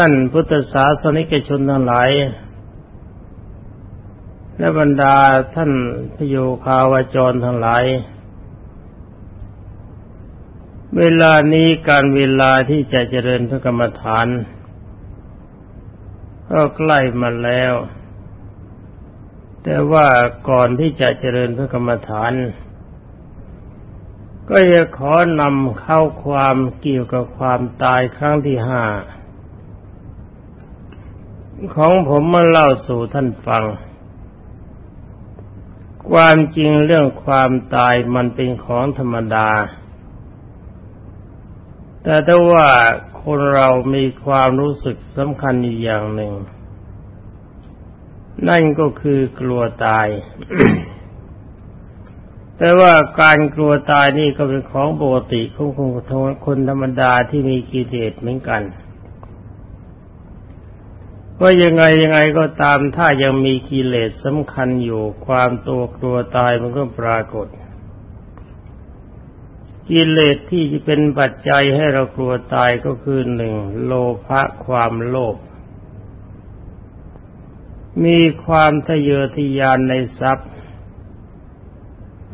ท่านพุทธศาสนิกชนทั้งหลายและบรรดาท่านพโยคาวาจรทั้งหลาย เวลานี้การเวลาที่จะเจริญพระกรรมฐาน ก็ใกล้มาแล้ว แต่ว่าก่อนที่จะเจริญพระกรรมฐาน ก็จะขอนำเข้าความเกี่ยวกับความตายครั้งที่ห้า ของผมมาเล่าสู่ท่านฟัง ความจริงเรื่องความตายมันเป็นของธรรมดา แต่ถ้าว่าคนเรามีความรู้สึกสำคัญอีกอย่างหนึ่ง นั่นก็คือกลัวตาย แต่ว่าการกลัวตายนี่ก็เป็นของปกติของคนธรรมดาที่มีกิเลสเหมือนกัน ว่ายังไงยังไงก็ตามถ้ายังมีกิเลสสำคัญอยู่ความตัวกลัวตายมันก็ปรากฏ กิเลสที่จะเป็นปัจจัยให้เรากลัวตายก็คือหนึ่งโลภะความโลภมีความทะเยอทะยานในทรัพย์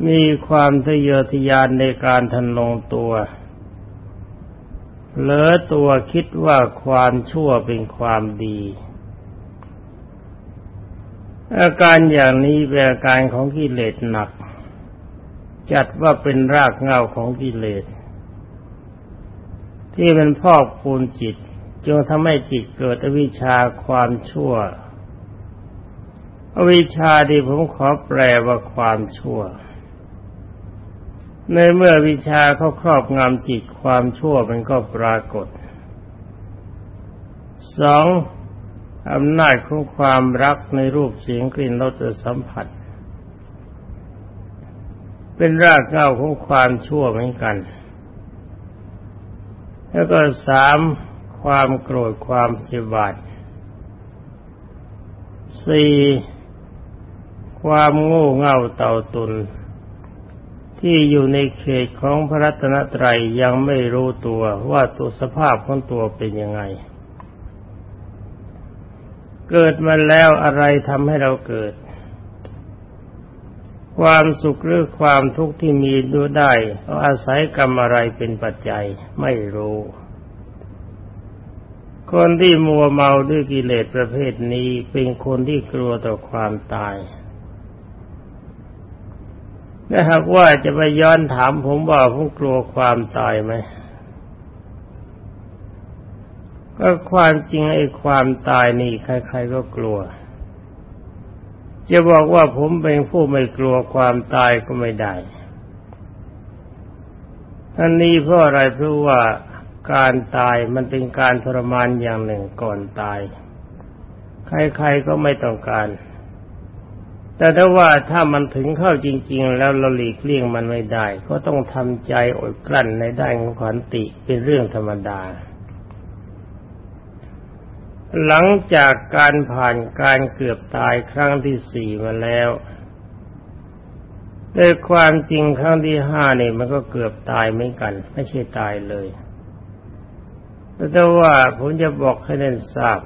มีความทะเยอทะยานในการทันลงตัวเหลือตัวคิดว่าความชั่วเป็นความดี อาการอย่างนี้เป็นอาการของกิเลสหนัก จัดว่าเป็นรากเหง้าของกิเลส ที่เป็นพอกพูนจิตจนทำให้จิตเกิดอวิชชาความชั่ว อวิชชาที่ผมขอแปลว่าความชั่ว ในเมื่อวิชาเขาครอบงำจิตความชั่วมันก็ปรากฏสอง อำนาจของความรักในรูปเสียงกลิ่นรสสัมผัส เป็นรากเหง้าของความชั่วเหมือนกัน แล้วก็สามความโกรธความเจ็บาดสี่ความโง่เง่าเต่าตุน ที่อยู่ในเขตของพระรัตนตรัยยังไม่รู้ตัวว่าตัวสภาพของตัวเป็นยังไง เกิดมาแล้วอะไรทำให้เราเกิด ความสุขหรือความทุกข์ที่มีดูได้เราอาศัยกรรมอะไรเป็นปัจจัยไม่รู้ คนที่มัวเมาด้วยกิเลสประเภทนี้เป็นคนที่กลัวต่อความตายถ้าหากว่าจะไปย้อนถามผมว่าผมกลัวความตายไหม ก็ความจริงไอ้ความตายนี่ใคร ๆก็กลัว จะบอกว่าผมเป็นผู้ไม่กลัวความตายก็ไม่ได้อันนี้เพราะอะไรเพราะว่าการตายมันเป็นการทรมานอย่างหนึ่งก่อนตาย ใครๆก็ไม่ต้องการ แต่ถ้าว่าถ้ามันถึงเข้าจริง ๆ แล้วเราหลีกเลี่ยงมันไม่ได้ ก็ต้องทำใจอดกลั้นในด้านของขันติเป็นเรื่องธรรมดา หลังจากการผ่านการเกือบตายครั้งที่สี่มาแล้วในความจริงครั้งที่ห้าเนี่ยมันก็เกือบตายเหมือนกัน ไม่ใช่ตายเลยแต่ว่าผมจะบอกให้เน้นทราบ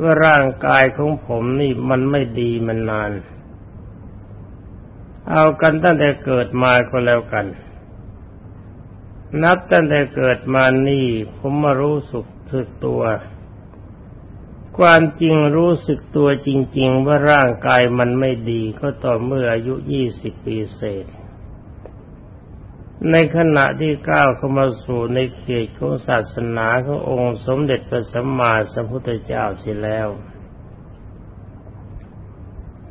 ว่าร่างกายของผมนี่มันไม่ดีมันนาน เอากันตั้งแต่เกิดมาก็แล้วกัน นับตั้งแต่เกิดมานี่ ผมมารู้สึกสึกตัว ความจริงรู้สึกตัวจริง ๆ ว่าร่างกายมันไม่ดีก็ต่อเมื่ออายุยี่สิบปีเศษ ในขณะที่ก้าวเข้ามาสู่ในเขตของศาสนาขององค์สมเด็จพระสัมมาสัมพุทธเจ้าเสียแล้ว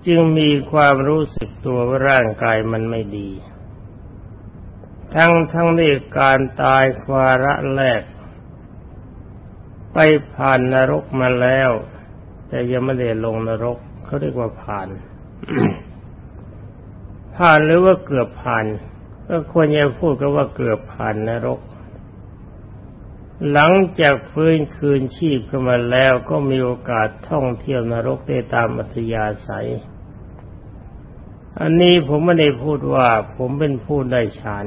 จึงมีความรู้สึกตัวว่าร่างกายมันไม่ดี ทั้งทั้งในการตายควาระแรก ไปผ่านนรกมาแล้ว แต่ยังไม่ได้ลงนรกเขาเรียกว่าผ่าน ผ่านหรือว่าเกือบผ่าน ก็ควรจะพูดกันว่าเกือบผ่านนรก หลังจากฟื้นคืนชีพขึ้นมาแล้วก็มีโอกาสท่องเที่ยวนรกได้ตามอัธยาศัยอันนี้ผมไม่ได้พูดว่าผมเป็นผู้ได้ฌาน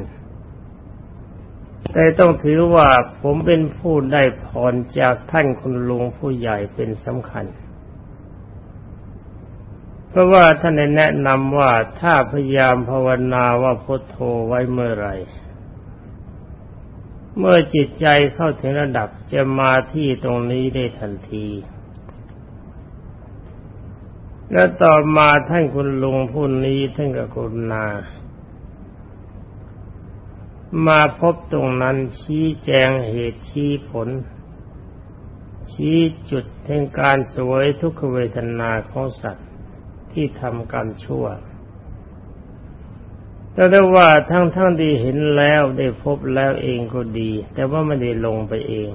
แต่ต้องถือว่าผมเป็นผู้ได้พรจากท่านคุณลุงผู้ใหญ่เป็นสำคัญ เพราะว่าท่านได้แนะนำว่าถ้าพยายามภาวนาว่าพุทโธไว้เมื่อไร เมื่อจิตใจเข้าถึงระดับจะมาที่ตรงนี้ได้ทันที และต่อมาท่านคุณลุงผู้นี้ท่านก็กรุณา มาพบตรงนั้นชี้แจงเหตุชี้ผล ชี้จุดแห่งการสวยทุกขเวทนาของสัตว์ที่ทำกรรมชั่วแต่ได้ว่าทั้งทั้งดีเห็นแล้วได้พบแล้วเองก็ดี แต่ว่าไม่ได้ลงไปเอง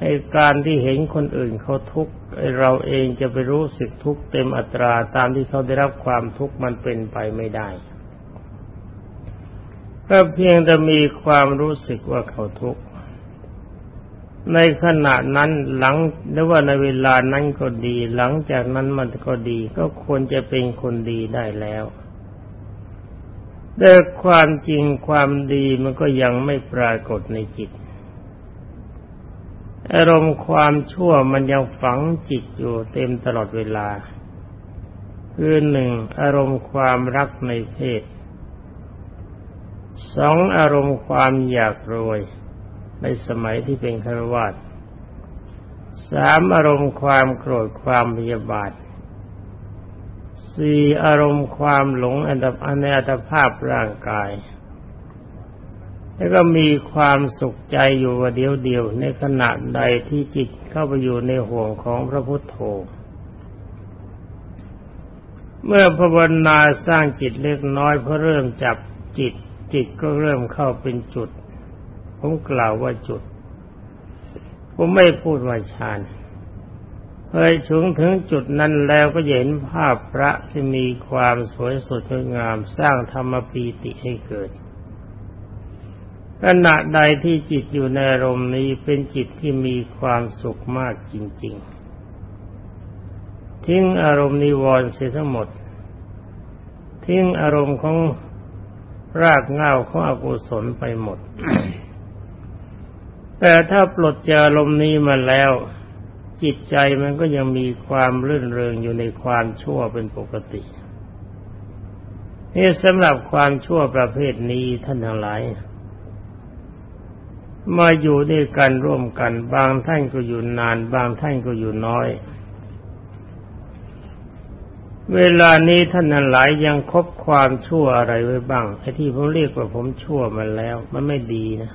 ไอ้การที่เห็นคนอื่นเขาทุกข์เราเองจะไปรู้สึกทุกข์เต็มอัตราตามที่เขาได้รับความทุกข์มันเป็นไปไม่ได้ ก็เพียงแต่มีความรู้สึกว่าเขาทุกข์ในขณะนั้นหลังหรือว่าในเวลานั้นก็ดี หลังจากนั้นมันก็ดีก็ควรจะเป็นคนดีได้แล้วแต่ความจริงความดีมันก็ยังไม่ปรากฏในจิต อารมณ์ความชั่วมันยังฝังจิตอยู่เต็มตลอดเวลา คือหนึ่งอารมณ์ความรักในเพศ สองอารมณ์ความอยากรวยในสมัยที่เป็นคารวาสสามอารมณ์ความโกรธความพยาบาทสี่อารมณ์ความหลงอันดับในอัตภาพร่างกาย แล้วก็มีความสุขใจอยู่วเดียวเดียวในขณะใดที่จิตเข้าไปอยู่ในห่วงของพระพุทโธเมื่อภาวนาสร้างจิตเล็กน้อยพอเริ่มจับจิต จิตก็เริ่มเข้าเป็นจุด ผมกล่าวว่าจุด ผมไม่พูดว่าฌานเคยถึงถึงจุดนั้นแล้วก็เห็นภาพพระที่มีความสวยสดงดงามสร้างธรรมปีติให้เกิดขณะใดที่จิตอยู่ในอารมณ์นี้เป็นจิตที่มีความสุขมากจริง ๆ ทิ้งอารมณ์นิวรณ์เสียทั้งหมด ทิ้งอารมณ์ของ รากเงาของอกุศลไปหมด แต่ถ้าปลดจารมนี้มาแล้ว จิตใจมันก็ยังมีความรื่นเริงอยู่ในความชั่วเป็นปกตินี่สำหรับความชั่วประเภทนี้ท่านทั้งหลาย มาอยู่ด้วยกันร่วมกัน บางท่านก็อยู่นาน บางท่านก็อยู่น้อย เวลานี้ท่านหลายยังคบความชั่วอะไรไว้บ้างไอ้ที่ผมเรียกว่าผมชั่วมาแล้ว มันไม่ดีนะ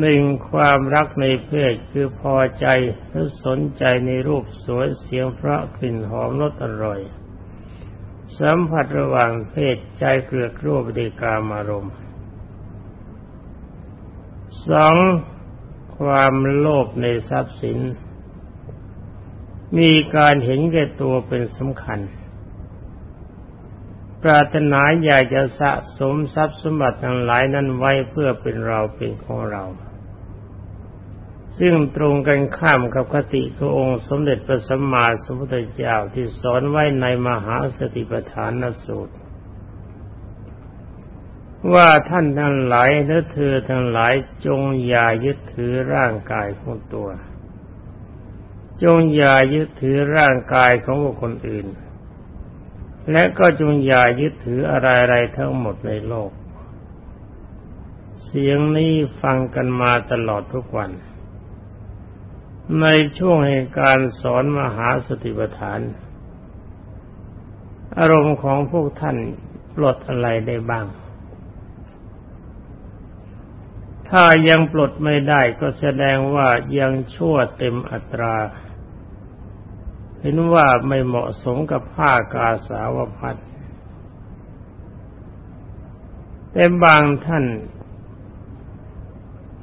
หนึ่งความรักในเพศคือพอใจหรือสนใจในรูปสวยเสียงเพราะกลิ่นหอมรสอร่อย สัมผัสระหว่างเพศใจเกลือกรูปเดกามารมณ์สองความโลภในทรัพย์สิน มีการเห็นแก่ตัวเป็นสำคัญ ปรารถนาอยากจะสะสมทรัพย์สมบัติทั้งหลายนั้นไว้เพื่อเป็นเราเป็นของเรา ซึ่งตรงกันข้ามกับคติขององค์สมเด็จพระสัมมาสัมพุทธเจ้าที่สอนไว้ในมหาสติปัฏฐานสูตร ว่าท่านทั้งหลายและเธอทั้งหลายจงอย่ายึดถือร่างกายของตัว จงอย่ายึดถือร่างกายของบุคคลอื่น และก็จงอย่ายึดถืออะไรๆทั้งหมดในโลก เสียงนี้ฟังกันมาตลอดทุกวัน ในช่วงแห่งการสอนมหาสติปัฏฐาน อารมณ์ของพวกท่านปลดอะไรได้บ้าง ถ้ายังปลดไม่ได้ก็แสดงว่ายังชั่วเต็มอัตรา เห็นว่าไม่เหมาะสมกับผ้ากาสาวพัดแต่บางท่าน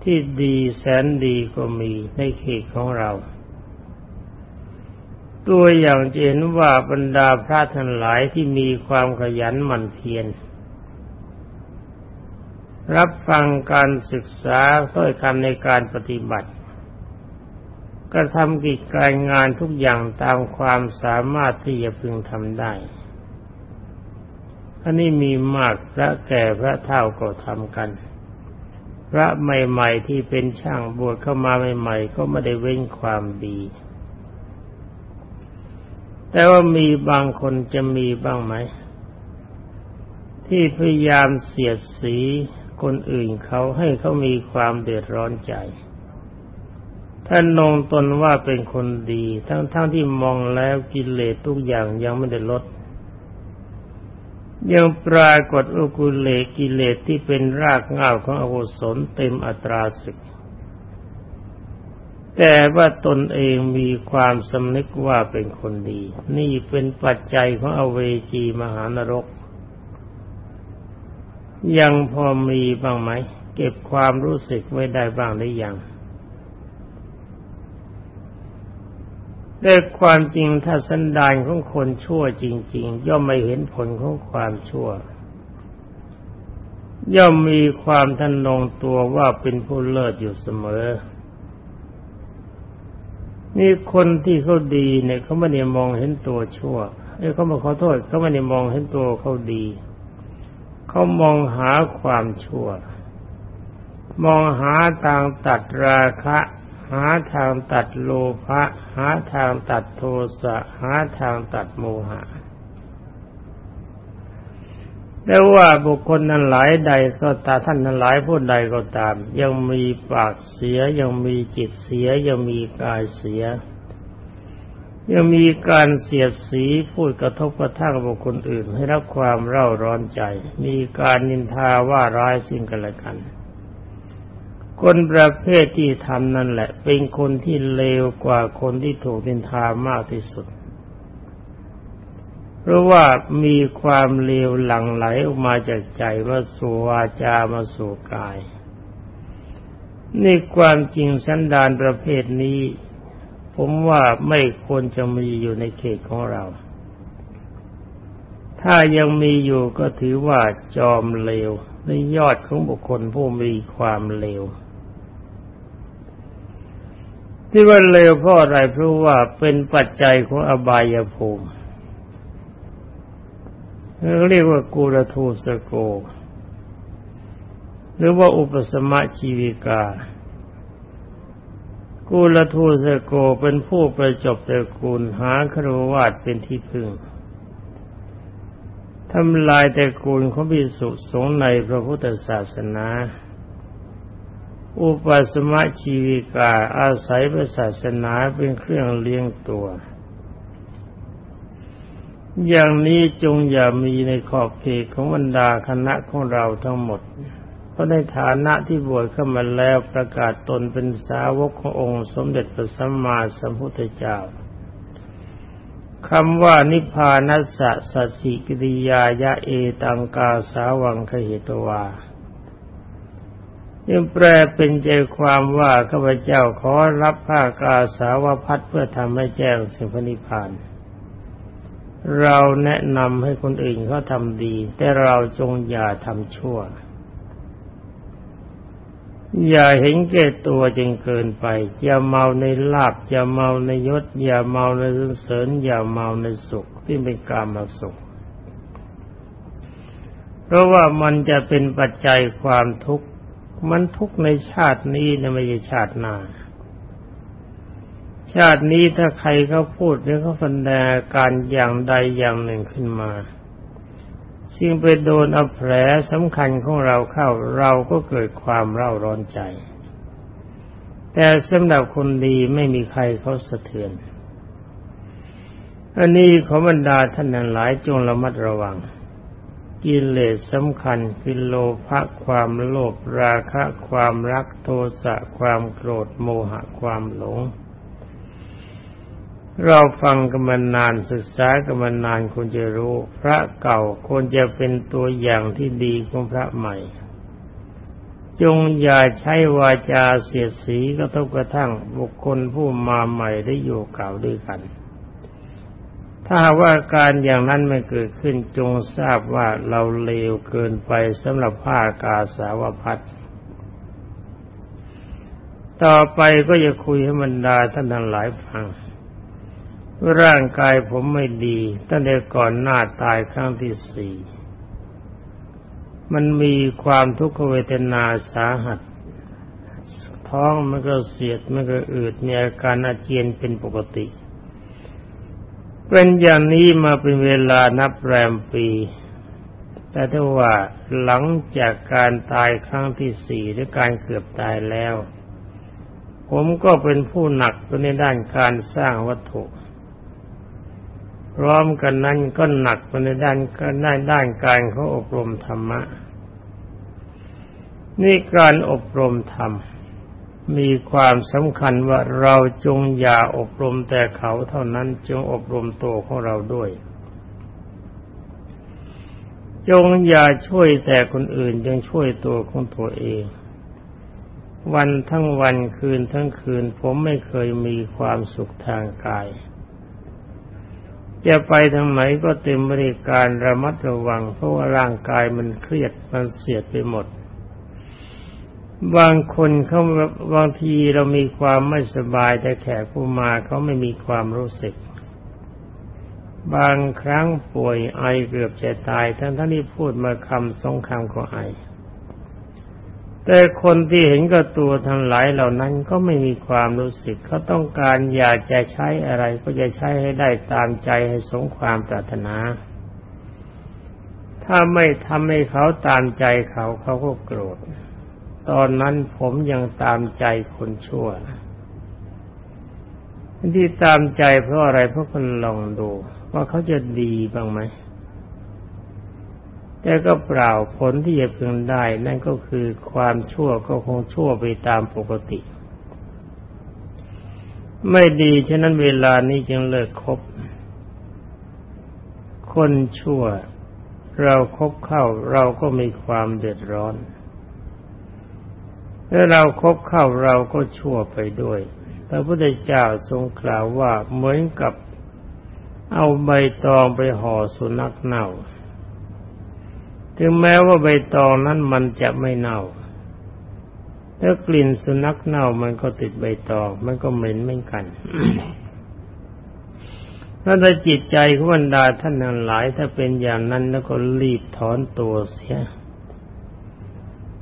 ที่ดีแสนดีก็มีในเขตของเรา ตัวอย่างจะเห็นว่าบรรดาพระทั้งหลายที่มีความขยันหมั่นเพียร รับฟังการศึกษาถ้อยคำในการปฏิบัติก็ทำกิจการงานทุกอย่างตามความสามารถที่จะพึงทำได้อันนี้มีมากพระแก่พระเท่าก็ทำกัน พระใหม่ ๆ ที่เป็นช่างบวชเข้ามาใหม่ ๆ ก็ไม่ได้เว้นความดี แต่ว่ามีบางคนจะมีบ้างไหม ที่พยายามเสียดสี คนอื่นเขาให้เขามีความเดือดร้อนใจ ท่านนงตนว่าเป็นคนดี ทั้งๆทที่มองแล้วกิเลสทุกอย่างยังไม่ได้ลด ยังปรากฏอุกุเลกิเลสที่เป็นรากเหง้าของอกุศลเต็มอัตราศึก แต่ว่าตนเองมีความสำนึกว่าเป็นคนดี นี่เป็นปัจจัยของอเวจีมหานรก ยังพอมีบ้างไหม เก็บความรู้สึกไว้ได้บ้างหรือยังแต่ความจริงถ้าสันดานของคนชั่วจริง ๆ ย่อมไม่เห็นผลของความชั่ว ย่อมมีความทันนงตัวว่าเป็นผู้เลิศอยู่เสมอ นี่คนที่เขาดีเนี่ยเขาไม่ได้มองเห็นตัวชั่วเอ้เขามาขอโทษเขาไม่ได้มองเห็นตัวเขาดีเขามองหาความชั่ว มองหาทางตัดราคะ หาทางตัดโลภะหาทางตัดโทสะหาทางตัดโมหะแต่ว่าบุคคลนั้นหลายใดก็ตาท่านนั้นหลายผู้ใดก็ตาม ยังมีปากเสียยังมีจิตเสียยังมีกายเสีย ยังมีการเสียดสีพูดกระทบกระทั่งบุคคลอื่น ให้รับความเร่าร้อนใจ มีการนินทาว่าร้ายสิ่งกันและกัน คนประเภทที่ทำนั่นแหละ เป็นคนที่เลวกว่าคนที่ถูกนินทามากที่สุด เพราะว่ามีความเลวหลั่งไหลออกมาจากใจว่าสู่วาจามาสู่กาย นี่ความจริงสันดานประเภทนี้ ผมว่าไม่ควรจะมีอยู่ในเขตของเรา ถ้ายังมีอยู่ก็ถือว่าจอมเลวในยอดของบุคคลผู้มีความเลวที่ว่าเลวเพราะอะไรเพราะว่าเป็นปัจจัยของอบายภูมิเรียกว่ากูรทูสโก หรือว่าอุปสมะชีวิกา กูลทูสโกเป็นผู้ประจบตระกูลหาครวาดเป็นที่พึ่งทำลายตระกูลของพิสุสงในพระพุทธศาสนา อุปสมะชีวิกาอาศัยพระศาสนาเป็นเครื่องเลี้ยงตัว อย่างนี้จงอย่ามีในขอบเขตของบรรดาคณะของเราทั้งหมด เพราะในฐานะที่บวชเข้ามาแล้วประกาศตนเป็นสาวกขององค์สมเด็จพระสัมมาสัมพุทธเจ้าคำว่านิพพานัสสะสัจิกิริยายะเอตังกาสาวังคเหตวายังแปลเป็นใจความว่าข้าพเจ้าขอรับผ้ากาสาวพัดเพื่อทำให้แจ้งสิ่งพนิพาน เราแนะนำให้คนอื่นเขาทำดี แต่เราจงอย่าทำชั่ว อย่าเห็นแก่ตัวจนเกินไป อย่าเมาในลาบอย่าเมาในยศ อย่าเมาในเสริญ อย่าเมาในสุขที่เป็นกามาสุข เพราะว่ามันจะเป็นปัจจัยความทุกข์ มันทุกข์ในชาตินี้นะไม่ใช่ชาติหน้า ชาตินี้ถ้าใครเขาพูดหรือเขาแสดงการอย่างใดอย่างหนึ่งขึ้นมา สิ่งไปโดนเอาแผลสำคัญของเราเข้าเราก็เกิดความเร่าร้อนใจ แต่สำหรับคนดีไม่มีใครเขาสะเทือน อันนี้ขอบรรดาท่านนั้นหลายจงระมัดระวัง กิเลสสำคัญคือโลภะความโลภราคะ ความรักโทสะความโกรธโมหะความหลง เราฟังกันมานานศึกษากันมานานควรจะรู้ พระเก่าควรจะเป็นตัวอย่างที่ดีของพระใหม่ จงอย่าใช้วาจาเสียดสีกระทบกระทั่งบุคคลผู้มาใหม่ได้อยู่เก่าด้วยกัน ถ้าว่าการอย่างนั้นไม่เกิดขึ้นจงทราบว่าเราเลวเกินไปสำหรับผ้ากาสาวพัดต่อไปก็จะคุยให้บรรดาท่านทั้งหลายฟัง ร่างกายผมไม่ดีตั้งแต่ก่อนหน้าตายครั้งที่สี่มันมีความทุกขเวทนาสาหัส ท้องมันก็เสียดมันก็อืดมีอาการอาเจียนเป็นปกติ เป็นอย่างนี้มาเป็นเวลานับแรมปี แต่ถ้าว่าหลังจากการตายครั้งที่สี่หรือการเกือบตายแล้ว ผมก็เป็นผู้หนักในด้านการสร้างวัตถุ พร้อมกันนั้นก็หนักไปในด้านด้านด้านการเขาอบรมธรรมะ นี่การอบรมธรรม มีความสำคัญว่าเราจงอย่าอบรมแต่เขาเท่านั้นจงอบรมตัวของเราด้วย จงอย่าช่วยแต่คนอื่นจงช่วยตัวของตัวเองวันทั้งวันคืนทั้งคืน ผมไม่เคยมีความสุขทางกาย จะไปทางไหนก็เต็มบริการระมัดระวัง เพราะว่าร่างกายมันเครียดมันเสียดไปหมด บางคนเขาบางทีเรามีความไม่สบายแต่แขกผู้มาเขาไม่มีความรู้สึก บางครั้งป่วยไอเกือบจะตาย ทั้งท่านที่พูดมาคำสองคำก็ไอ แต่คนที่เห็นกับตัวทั้งหลายเหล่านั้นก็ไม่มีความรู้สึกเขาต้องการอยากจะใช้อะไรก็จะใช้ให้ได้ตามใจให้สงความปรารถนา ถ้าไม่ทำให้เขาตามใจเขาเขาก็โกรธ ตอนนั้นผมยังตามใจคนชั่วที่ตามใจเพราะอะไรเพราะคนลองดู ว่าเขาจะดีบ้างไหม แต่ก็เปล่าผลที่จะพึงได้ นั่นก็คือความชั่วก็คงชั่วไปตามปกติ ไม่ดีฉะนั้นเวลานี้จึงเลิกคบ คนชั่ว เราครบเข้าเราก็มีความเดือดร้อนถ้าเราครบเข้าเราก็ชั่วไปด้วยพระพุทธเจ้าทรงกล่าวว่าเหมือนกับเอาใบตองไปห่อสุนัขเน่า ถึงแม้ว่าใบตองนั้นมันจะไม่เน่าถ้ากลิ่นสุนัขเน่ามันก็ติดใบตอง มันก็เหม็นเหมือนกันถ้าถ้าจิตใจของบรรดาท่านทั้งหลาย ถ้าเป็นอย่างนั้นแล้วก็รีบถอนตัวเสีย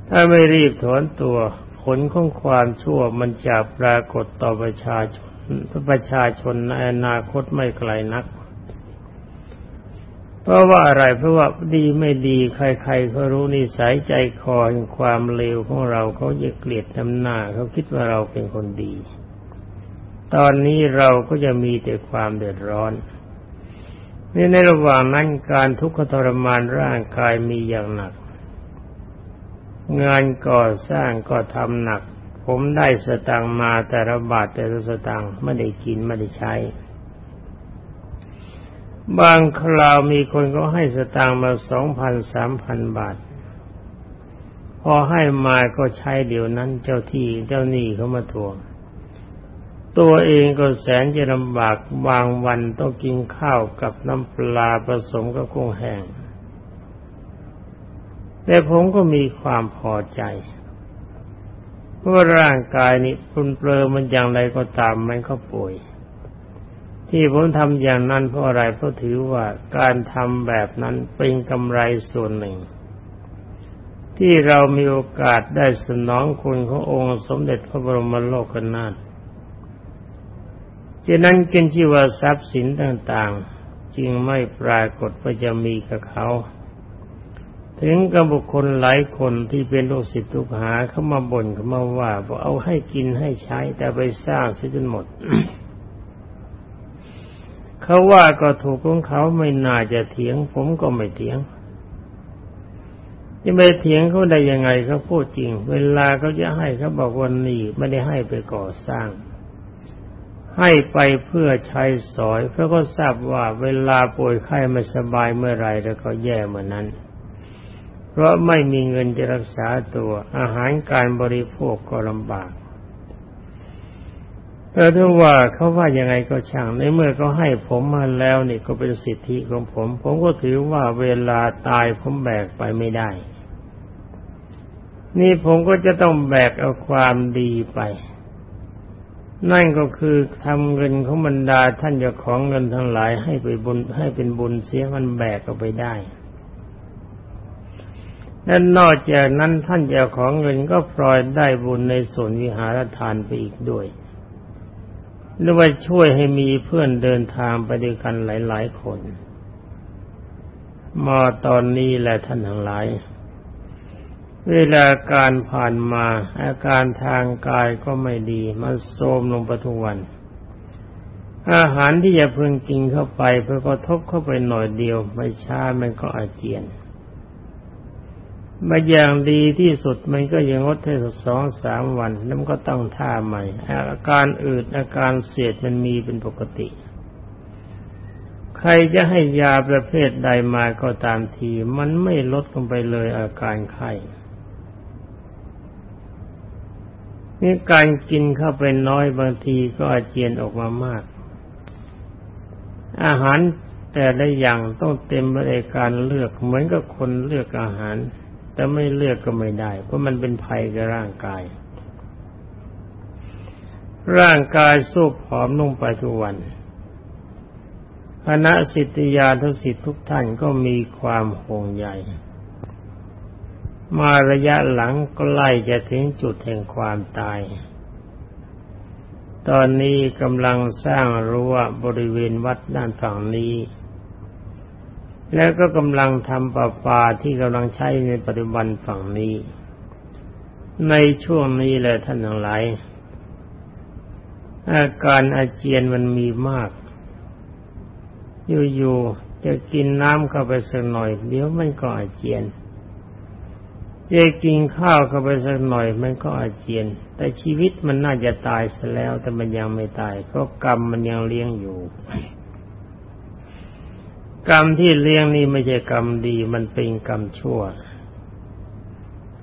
ถ้าไม่รีบถอนตัว ผลของความชั่วมันจะปรากฏต่อประชาชนประชาชนในอนาคตไม่ไกลนัก เพราะว่าอะไรเพราะว่าดีไม่ดีใครๆเขารู้นิสัยใจคอแห่งความเลวของเราเขาจะเกลียดทำหน้าเขาคิดว่าเราเป็นคนดี ตอนนี้เราก็จะมีแต่ความเดือดร้อนนี่ในระหว่างนั้นการทุกขทรมานร่างกายมีอย่างหนัก งานก่อสร้างก็ทำหนัก ผมได้สตังมาแต่ระบาทแต่สตังไม่ได้กินไม่ได้ใช้ บางคราวมีคนก็ให้สตางค์มาสองพันสามพันบาท พอให้มาก็ใช้เดี๋ยวนั้นเจ้าที่เจ้าหนี้เขามาทวง ตัวเองก็แสนจะลำบากบางวันต้องกินข้าวกับน้ำปลาผสมกับกุ้งแห้ง แต่ผมก็มีความพอใจเพราะร่างกายนี้ปุนเปลือมันอย่างไรก็ตามมันก็ป่วย ที่ผมทำอย่างนั้นเพราะอะไรเพราะถือว่าการทำแบบนั้นเป็นกำไรส่วนหนึ่ง ที่เรามีโอกาสได้สนองคุณขององค์สมเด็จพระบรมโลกนาถฉะนั้นกินชีวทรัพย์สินต่างๆ จึงไม่ปรากฏว่าจะมีกับเขา ถึงกับบุคคลหลายคนที่เป็นลูกศิษย์ลูกหาเขามาบ่นเขามาว่าบอกเอาให้กินให้ใช้แต่ไปสร้างซะจนหมด เขาว่าก็ถูกของเขาไม่น่าจะเถียง ผมก็ไม่เถียงจะไปเถียงเขาได้ยังไงเขาพูดจริง เวลาเขาจะให้เขาบอกวันนี้ไม่ได้ให้ไปก่อสร้าง ให้ไปเพื่อใช้สอยเพราะก็ทราบว่าเวลาป่วยไข้ไม่สบายเมื่อไรแล้วก็แย่เหมื่อนั้น เพราะไม่มีเงินจะรักษาตัวอาหารการบริโภคก็ลำบาก แต่ถ้าว่าเขาว่ายังไงก็ช่างในเมื่อเขาให้ผมมาแล้วนี่ก็เป็นสิทธิของผม ผมก็ถือว่าเวลาตายผมแบกไปไม่ได้ นี่ผมก็จะต้องแบกเอาความดีไป นั่นก็คือทำเงินของบรรดาท่านเจ้าของเงินทั้งหลายให้ไปบุญให้เป็นบุญเสียมันแบกเอาไปได้นและนอกจากนั้นท่านเจ้าของเงินก็ปลอยได้บุญในส่วนวิหารทานไปอีกด้วย หรือว่าช่วยให้มีเพื่อนเดินทางไปด้วยกันหลาย ๆ คน มาตอนนี้แหละท่านทั้งหลาย เวลาการผ่านมา อาการทางกายก็ไม่ดีมันโทมลงไปทุกวัน อาหารที่จะพึงกินเข้าไปเพื่อกระทบเข้าไปหน่อยเดียว ไม่ช้ามันก็อาเจียน มาอย่างดีที่สุดมันก็ยังงดได้สักสองสามวันแล้วมันก็ต้องท่าใหม่ อาการอืดอาการเสียดมันมีเป็นปกติ ใครจะให้ยาประเภทใดมาก็ตามที มันไม่ลดลงไปเลยอาการไข้นี่การกินเข้าไปน้อยบางทีก็อาเจียนออกมามาก อาหารแต่ละอย่างต้องเต็มไปด้วยการเลือกเหมือนกับคนเลือกอาหาร แต่ไม่เลือกก็ไม่ได้ เพราะมันเป็นภัยกับร่างกาย ร่างกายสู้ผอมลงไปทุกวันคณะสิทธิยาทุสิทธิทุกท่านก็มีความห่วงใยมาระยะหลังก็ไล่จะถึงจุดแห่งความตาย ตอนนี้กำลังสร้างรั้วบริเวณวัดด้านฝั่งนี้ แล้วก็กำลังทำประปาที่กำลังใช้ในปัจจุบันฝั่งนี้ ในช่วงนี้แหละท่านทั้งหลายอาการอาเจียนมันมีมาก อยู่ๆจะกินน้ำเข้าไปสักหน่อย เดี๋ยวมันก็อาเจียนจะกินข้าวเข้าไปสักหน่อย มันก็อาเจียน แต่ชีวิตมันน่าจะตายซะแล้วแต่มันยังไม่ตายเพราะกรรมมันยังเลี้ยงอยู่ กรรมที่เลี้ยงนี่ไม่ใช่กรรมดีมันเป็นกรรมชั่ว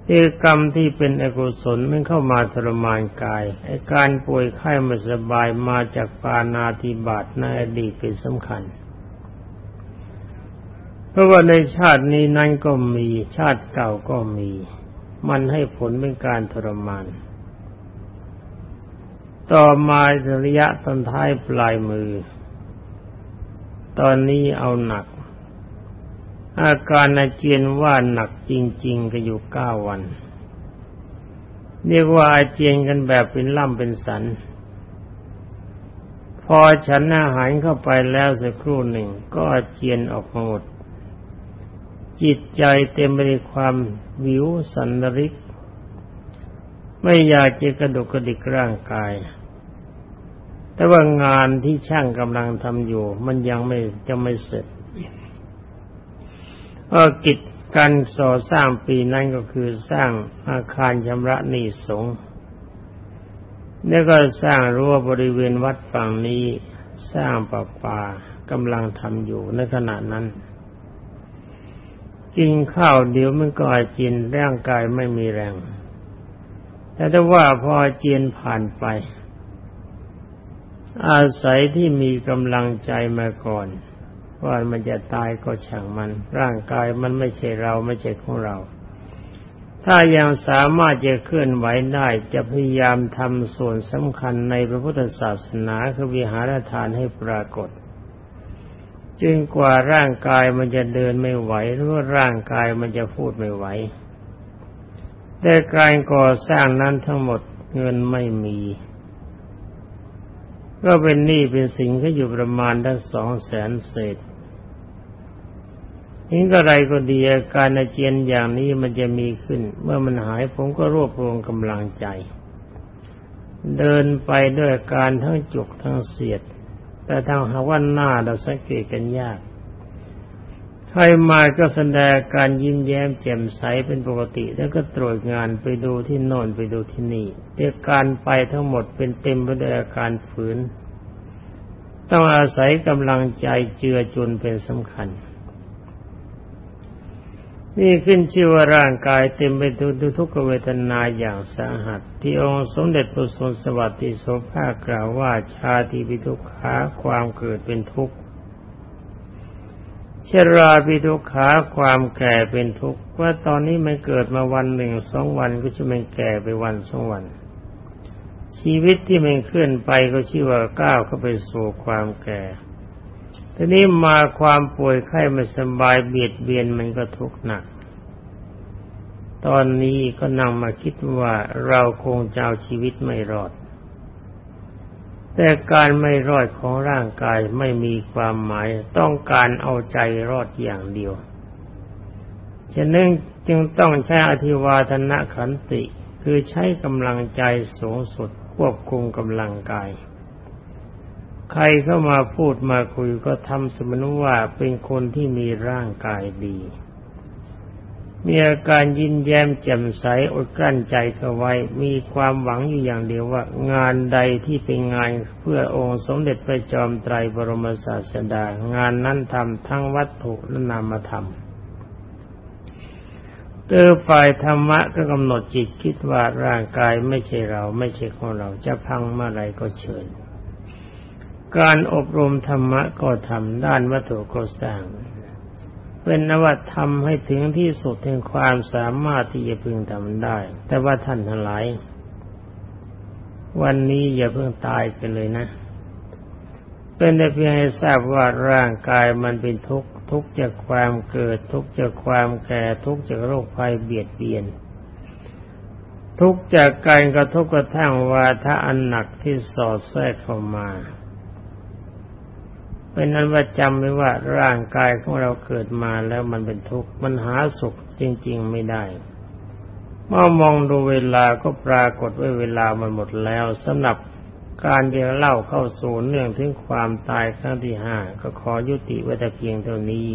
คือกรรมที่เป็นอกุศลมันเข้ามาทรมานกายไอ้การป่วยไข้ไม่สบายมาจากปานาธิบาตในอดีตเป็นสำคัญ เพราะว่าในชาตินี้นั้นก็มีชาติเก่าก็มี มันให้ผลเป็นการทรมาน ต่อมาระยะต้นท้ายปลายมือ ตอนนี้เอาหนัก อาการอาเจียนว่าหนักจริง ๆ ก็อยู่เก้าวัน เรียกว่าอาเจียนกันแบบเป็นล่ำเป็นสัน พอฉันอาหารเข้าไปแล้วสักครู่หนึ่ง ก็อาเจียนออกมาหมด จิตใจเต็มไปด้วยความวิวสันริก ไม่อยากจะกระดุกกระดิกร่างกาย แต่ว่างานที่ช่างกำลังทำอยู่ มันยังไม่จะไม่เสร็จก็กิจการส่อสร้างปีนั้นก็คือสร้างอาคารชำระหนี้สงฆ์แล้วก็สร้างรั้วบริเวณวัดฝั่งนี้ สร้างป่าป่ากำลังทำอยู่ในขณะนั้น กินข้าวเดี๋ยวมันก็อาเจียนร่างกายไม่มีแรง แต่ถ้าว่าพออาเจียนผ่านไป อาศัยที่มีกำลังใจมาก่อน ว่ามันจะตายก็ช่างมัน ร่างกายมันไม่ใช่เราไม่ใช่ของเรา ถ้ายังสามารถจะเคลื่อนไหวได้จะพยายามทำส่วนสำคัญในพระพุทธศาสนาคือวิหารทานให้ปรากฏจึงกว่าร่างกายมันจะเดินไม่ไหวหรือว่าร่างกายมันจะพูดไม่ไหวแต่การก่อสร้างนั้นทั้งหมดเงินไม่มี ก็เป็นหนี้เป็นสิ่งก็อยู่ประมาณทั้งสองแสนเศษนี่ก็ไรก็ดีอาการอาเจียนอย่างนี้มันจะมีขึ้น เมื่อมันหายผมก็รวบรวมกำลังใจ เดินไปด้วยการทั้งจุกทั้งเสียด แต่ทางหาว่าหน้าเราสังเกตกันยาก รมาก็แสดงการยิ้มแย้มแจ่มใสเป็นปกติ แล้วก็ตรวจงานไปดูที่โน่นไปดูที่นี่เรื่องการไปทั้งหมดเป็นเต็มไปด้วยอาการฝืน ต้องอาศัยกำลังใจเจือจุนเป็นสำคัญ นี่ขึ้นชื่อว่าร่างกายเต็มไปด้วยทุกขเวทนาอย่างสาหัส ที่องค์สมเด็จพระสุนสวัสดิโสภากล่าวว่าชาติปิทุกขาความเกิดเป็นทุกข์ ชราพิทุกขาความแก่เป็นทุกข์ว่าตอนนี้มันเกิดมาวันหนึ่งสองวันก็จะมันแก่ไปวันสองวัน ชีวิตที่มันเคลื่อนไปก็ชื่อว่าก้าวเข้าไปสู่ความแก่ทีนี้มาความป่วยไข้ไม่สบายเบียดเบียนมันก็ทุกข์หนัก ตอนนี้ก็นั่งมาคิดว่าเราคงจะเอาชีวิตไม่รอด แต่การไม่รอดของร่างกายไม่มีความหมาย ต้องการเอาใจรอดอย่างเดียว ฉะนั้นจึงต้องใช้อธิวาทนะขันติ คือใช้กำลังใจสูงสุดควบคุมกำลังกาย ใครเข้ามาพูดมาคุยก็ทำสมนว่าเป็นคนที่มีร่างกายดี มีอาการยินแย้มแจ่มใสอดกลั้นใจเขาไว้ มีความหวังอยู่อย่างเดียวว่า งานใดที่เป็นงานเพื่อองค์สมเด็จพระจอมไตรบรมศาสดา งานนั้นทำทั้งวัตถุและนามธรรมเตอฝ่ายธรรมะก็กำหนดจิตคิดว่าร่างกายไม่ใช่เราไม่ใช่ของเราจะพังเมื่อไรก็เชิญ การอบรมธรรมะก็ทำด้านวัตถุก็สร้าง เป็นนวัตทำให้ถึงที่สุดแห่งความสามารถที่จะพึงทำได้ แต่ว่าท่านทั้งหลาย วันนี้อย่าเพิ่งตายไปเลยนะ เป็นแต่เพียงให้ทราบว่าร่างกายมันเป็นทุกข์ทุกข์จากความเกิด ทุกข์จากความแก่ ทุกข์จากโรคภัยเบียดเบียน ทุกข์จากการกระทบกระทั่งวาทะอันหนักที่สอดแทรกเข้ามา เป็นนั้นว่าจำไว้ว่าร่างกายของเราเกิดมาแล้วมันเป็นทุกข์มันหาสุขจริง ๆไม่ได้เมื่อมองดูเวลาก็ปรากฏว่าเวลามันหมดแล้วสำหรับการเดียวเล่าเข้าสู่เรื่องถึงความตายครั้งที่ห้าก็ขอยุติไว้แต่เพียงเท่านี้